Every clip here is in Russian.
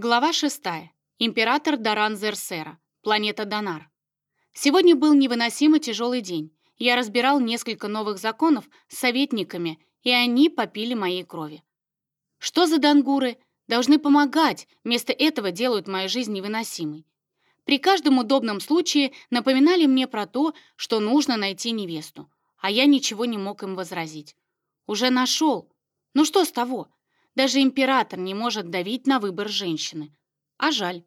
Глава 6. Император Даран Зерсера. Планета Донар. Сегодня был невыносимо тяжелый день. Я разбирал несколько новых законов с советниками, и они попили моей крови. Что за дангуры? Должны помогать, вместо этого делают мою жизнь невыносимой. При каждом удобном случае напоминали мне про то, что нужно найти невесту, а я ничего не мог им возразить. Уже нашел. Ну что с того? Даже император не может давить на выбор женщины. А жаль.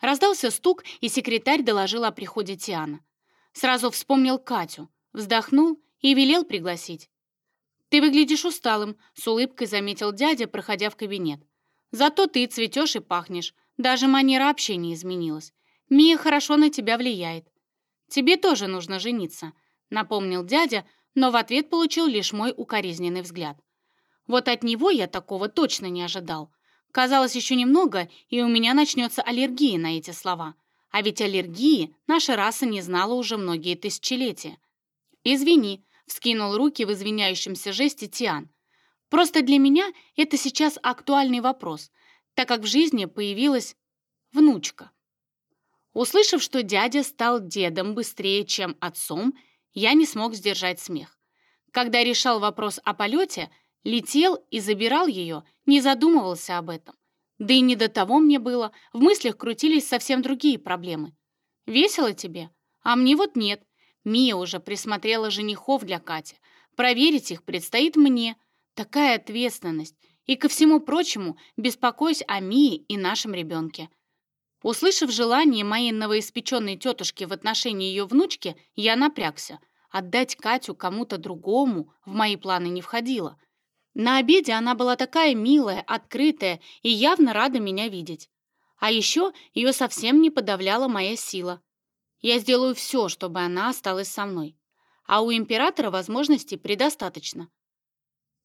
Раздался стук, и секретарь доложил о приходе Тиана. Сразу вспомнил Катю, вздохнул и велел пригласить. «Ты выглядишь усталым», — с улыбкой заметил дядя, проходя в кабинет. «Зато ты цветешь и пахнешь. Даже манера общения изменилась. Мия хорошо на тебя влияет. Тебе тоже нужно жениться», — напомнил дядя, но в ответ получил лишь мой укоризненный взгляд. Вот от него я такого точно не ожидал. Казалось, еще немного, и у меня начнется аллергия на эти слова. А ведь аллергии наша раса не знала уже многие тысячелетия. «Извини», — вскинул руки в извиняющемся жесте Тиан. «Просто для меня это сейчас актуальный вопрос, так как в жизни появилась внучка». Услышав, что дядя стал дедом быстрее, чем отцом, я не смог сдержать смех. Когда решал вопрос о полете — Летел и забирал ее, не задумывался об этом. Да и не до того мне было, в мыслях крутились совсем другие проблемы. «Весело тебе? А мне вот нет. Мия уже присмотрела женихов для Кати. Проверить их предстоит мне. Такая ответственность. И ко всему прочему, беспокоюсь о Мии и нашем ребенке». Услышав желание моей новоиспеченной тетушки в отношении ее внучки, я напрягся. Отдать Катю кому-то другому в мои планы не входило — на обеде она была такая милая, открытая и явно рада меня видеть. А еще ее совсем не подавляла моя сила. Я сделаю все, чтобы она осталась со мной. А у императора возможностей предостаточно.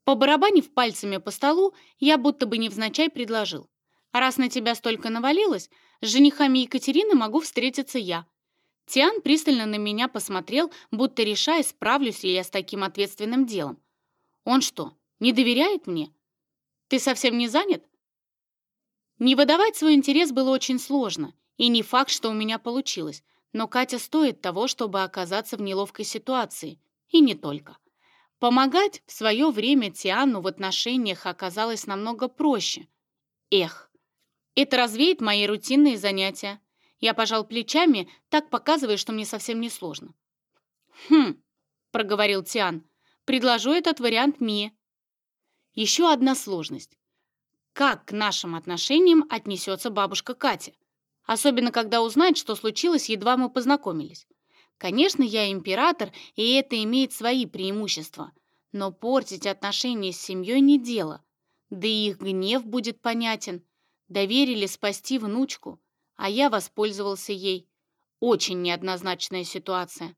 Побарабанив пальцами по столу, я будто бы невзначай предложил. Раз на тебя столько навалилось, с женихами Екатерины могу встретиться я. Тиан пристально на меня посмотрел, будто решая, справлюсь ли я с таким ответственным делом. Он что, не доверяет мне? Ты совсем не занят? Не выдавать свой интерес было очень сложно, и не факт, что у меня получилось, но Катя стоит того, чтобы оказаться в неловкой ситуации, и не только. Помогать в свое время Тиану в отношениях оказалось намного проще. Эх, это развеет мои рутинные занятия. Я пожал плечами, так показывая, что мне совсем не сложно. «Хм», — проговорил Тиан, — «предложу этот вариант Мие. Еще одна сложность. Как к нашим отношениям отнесется бабушка Катя? Особенно, когда узнает, что случилось, едва мы познакомились. Конечно, я император, и это имеет свои преимущества. Но портить отношения с семьей не дело. Да и их гнев будет понятен. Доверили спасти внучку, а я воспользовался ей. Очень неоднозначная ситуация.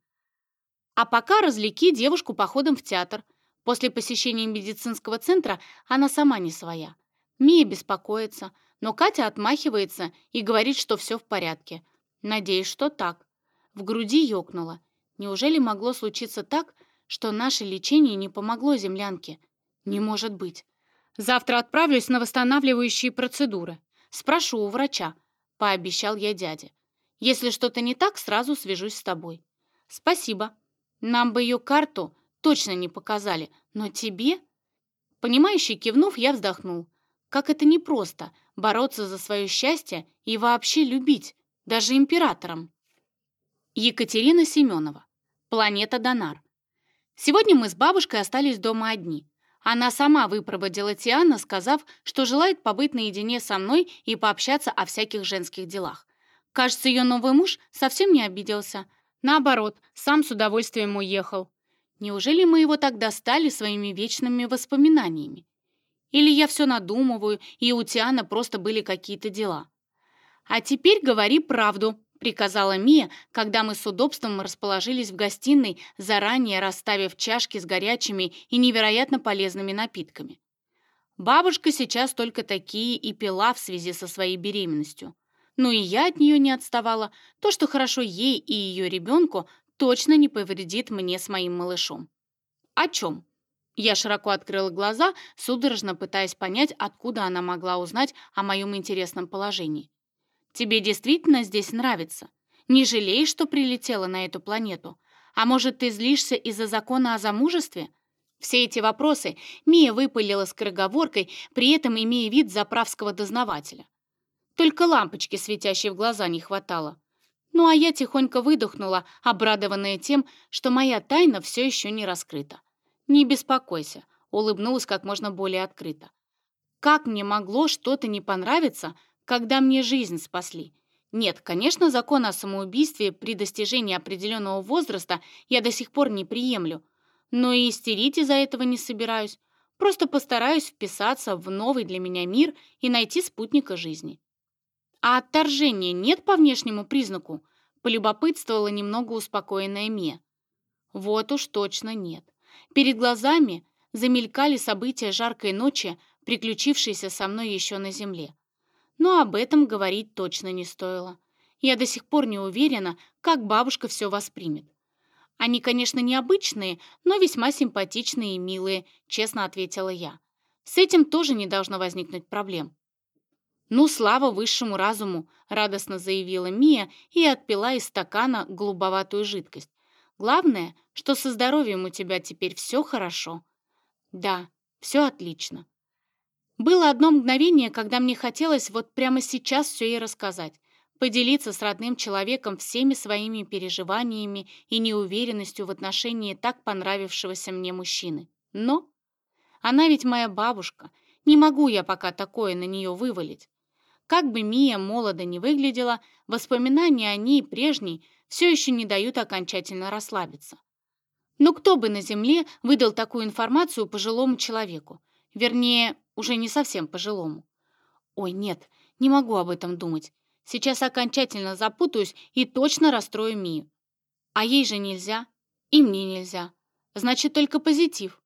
А пока развлеки девушку походом в театр – После посещения медицинского центра она сама не своя. Мия беспокоится, но Катя отмахивается и говорит, что все в порядке. Надеюсь, что так. В груди ёкнуло. Неужели могло случиться так, что наше лечение не помогло землянке? Не может быть. Завтра отправлюсь на восстанавливающие процедуры. Спрошу у врача, пообещал я дяде. Если что-то не так, сразу свяжусь с тобой. Спасибо. Нам бы ее карту точно не показали, но тебе...» Понимающий кивнув, я вздохнул. Как это непросто — бороться за свое счастье и вообще любить, даже императором. Екатерина Семенова. Планета Донар. Сегодня мы с бабушкой остались дома одни. Она сама выпроводила Тиана, сказав, что желает побыть наедине со мной и пообщаться о всяких женских делах. Кажется, ее новый муж совсем не обиделся. Наоборот, сам с удовольствием уехал. Неужели мы его так достали своими вечными воспоминаниями? Или я все надумываю, и у Тиана просто были какие-то дела? «А теперь говори правду», — приказала Мия, когда мы с удобством расположились в гостиной, заранее расставив чашки с горячими и невероятно полезными напитками. Бабушка сейчас только такие и пила в связи со своей беременностью. Ну и я от нее не отставала. То, что хорошо ей и ее ребенку, точно не повредит мне с моим малышом. О чем? Я широко открыла глаза, судорожно пытаясь понять, откуда она могла узнать о моем интересном положении. «Тебе действительно здесь нравится? Не жалеешь, что прилетела на эту планету? А может, ты злишься из-за закона о замужестве?» Все эти вопросы Мия выпалила скороговоркой, при этом имея вид заправского дознавателя. Только лампочки, светящей в глаза, не хватало. Ну а я тихонько выдохнула, обрадованная тем, что моя тайна все еще не раскрыта. «Не беспокойся», — улыбнулась как можно более открыто. «Как мне могло что-то не понравиться, когда мне жизнь спасли? Нет, конечно, закон о самоубийстве при достижении определенного возраста я до сих пор не приемлю, но и истерить из-за этого не собираюсь. Просто постараюсь вписаться в новый для меня мир и найти спутника жизни. А отторжения нет по внешнему признаку? Полюбопытствовала немного успокоенная Ме. Вот уж точно нет. Перед глазами замелькали события жаркой ночи, приключившиеся со мной еще на земле. Но об этом говорить точно не стоило. Я до сих пор не уверена, как бабушка все воспримет. Они, конечно, необычные, но весьма симпатичные и милые, честно ответила я. С этим тоже не должно возникнуть проблем. «Ну, слава высшему разуму!» — радостно заявила Мия и отпила из стакана голубоватую жидкость. Главное, что со здоровьем у тебя теперь все хорошо. Да, все отлично. Было одно мгновение, когда мне хотелось вот прямо сейчас все ей рассказать, поделиться с родным человеком всеми своими переживаниями и неуверенностью в отношении так понравившегося мне мужчины. Но она ведь моя бабушка, не могу я пока такое на нее вывалить. Как бы Мия молодо не выглядела, воспоминания о ней прежней все еще не дают окончательно расслабиться. Но кто бы на Земле выдал такую информацию пожилому человеку? Вернее, уже не совсем пожилому. Ой, нет, не могу об этом думать. Сейчас окончательно запутаюсь и точно расстрою Мию. А ей же нельзя, и мне нельзя. Значит, только позитив.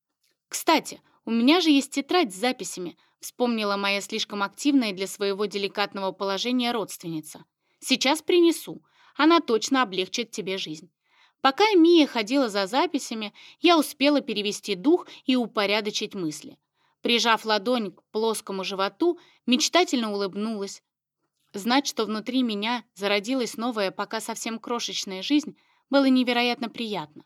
Кстати, у меня же есть тетрадь с записями, вспомнила моя слишком активная для своего деликатного положения родственница. Сейчас принесу, она точно облегчит тебе жизнь. Пока Мия ходила за записями, я успела перевести дух и упорядочить мысли. Прижав ладонь к плоскому животу, мечтательно улыбнулась. Знать, что внутри меня зародилась новая, пока совсем крошечная жизнь, было невероятно приятно.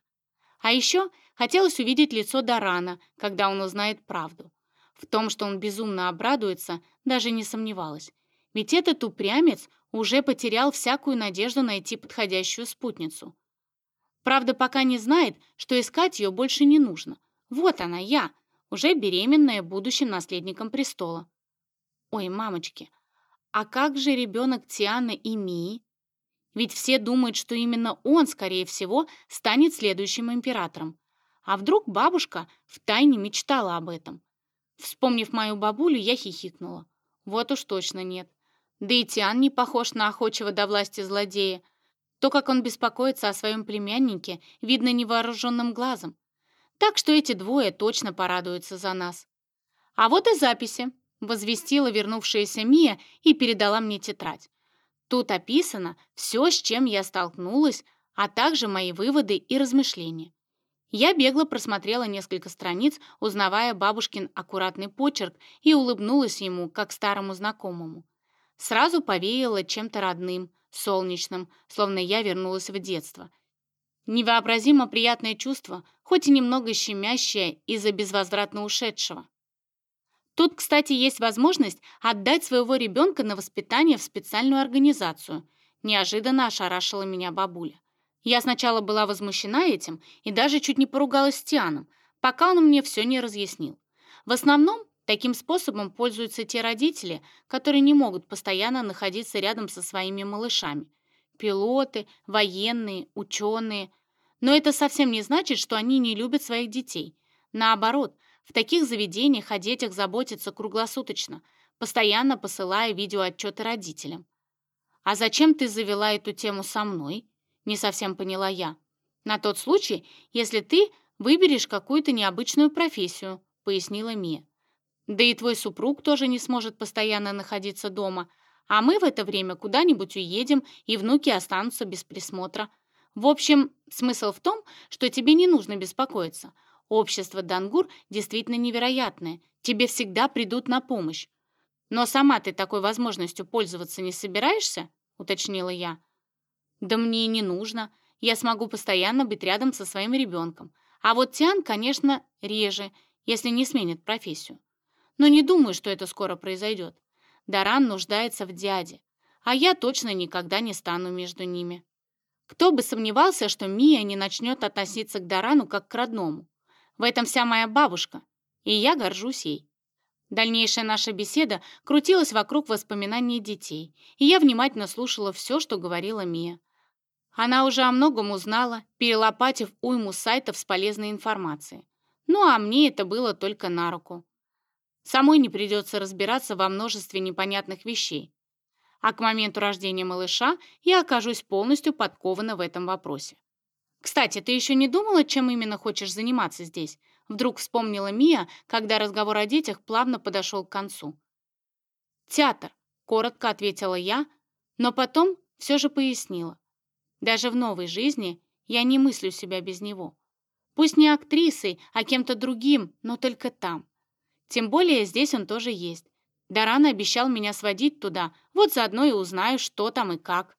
А еще хотелось увидеть лицо Дарана, когда он узнает правду. В том, что он безумно обрадуется, даже не сомневалась. Ведь этот упрямец уже потерял всякую надежду найти подходящую спутницу. Правда, пока не знает, что искать ее больше не нужно. Вот она, я, уже беременная будущим наследником престола. Ой, мамочки, а как же ребенок Тианы и Мии? Ведь все думают, что именно он, скорее всего, станет следующим императором. А вдруг бабушка втайне мечтала об этом? Вспомнив мою бабулю, я хихикнула. Вот уж точно нет. Да и Тиан не похож на охочего до власти злодея. То, как он беспокоится о своем племяннике, видно невооруженным глазом. Так что эти двое точно порадуются за нас. А вот и записи, возвестила вернувшаяся Мия и передала мне тетрадь. Тут описано все, с чем я столкнулась, а также мои выводы и размышления. Я бегло просмотрела несколько страниц, узнавая бабушкин аккуратный почерк, и улыбнулась ему, как старому знакомому. Сразу повеяло чем-то родным, солнечным, словно я вернулась в детство. Невообразимо приятное чувство, хоть и немного щемящее из-за безвозвратно ушедшего. Тут, кстати, есть возможность отдать своего ребенка на воспитание в специальную организацию. Неожиданно ошарашила меня бабуля. Я сначала была возмущена этим и даже чуть не поругалась с Тианом, пока он мне все не разъяснил. В основном Таким способом пользуются те родители, которые не могут постоянно находиться рядом со своими малышами. Пилоты, военные, ученые. Но это совсем не значит, что они не любят своих детей. Наоборот, в таких заведениях о детях заботятся круглосуточно, постоянно посылая видеоотчеты родителям. «А зачем ты завела эту тему со мной?» Не совсем поняла я. «На тот случай, если ты выберешь какую-то необычную профессию», пояснила Мия. Да и твой супруг тоже не сможет постоянно находиться дома, а мы в это время куда-нибудь уедем, и внуки останутся без присмотра. В общем, смысл в том, что тебе не нужно беспокоиться. Общество Дангур действительно невероятное. Тебе всегда придут на помощь. Но сама ты такой возможностью пользоваться не собираешься?» — уточнила я. «Да мне и не нужно. Я смогу постоянно быть рядом со своим ребенком. А вот Тиан, конечно, реже, если не сменит профессию. Но не думаю, что это скоро произойдет. Даран нуждается в дяде, а я точно никогда не стану между ними. Кто бы сомневался, что Мия не начнет относиться к Дарану как к родному. В этом вся моя бабушка, и я горжусь ей. Дальнейшая наша беседа крутилась вокруг воспоминаний детей, и я внимательно слушала все, что говорила Мия. Она уже о многом узнала, перелопатив уйму сайтов с полезной информацией. Ну а мне это было только на руку. Самой не придется разбираться во множестве непонятных вещей. А к моменту рождения малыша я окажусь полностью подкована в этом вопросе. «Кстати, ты еще не думала, чем именно хочешь заниматься здесь?» Вдруг вспомнила Мия, когда разговор о детях плавно подошел к концу. «Театр», — коротко ответила я, но потом все же пояснила. Даже в новой жизни я не мыслю себя без него. Пусть не актрисой, а кем-то другим, но только там. Тем более здесь он тоже есть. Даран обещал меня сводить туда, вот заодно и узнаю, что там и как.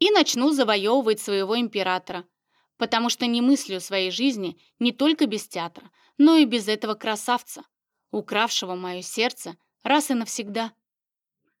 И начну завоевывать своего императора, потому что не мыслю своей жизни не только без театра, но и без этого красавца, укравшего мое сердце раз и навсегда.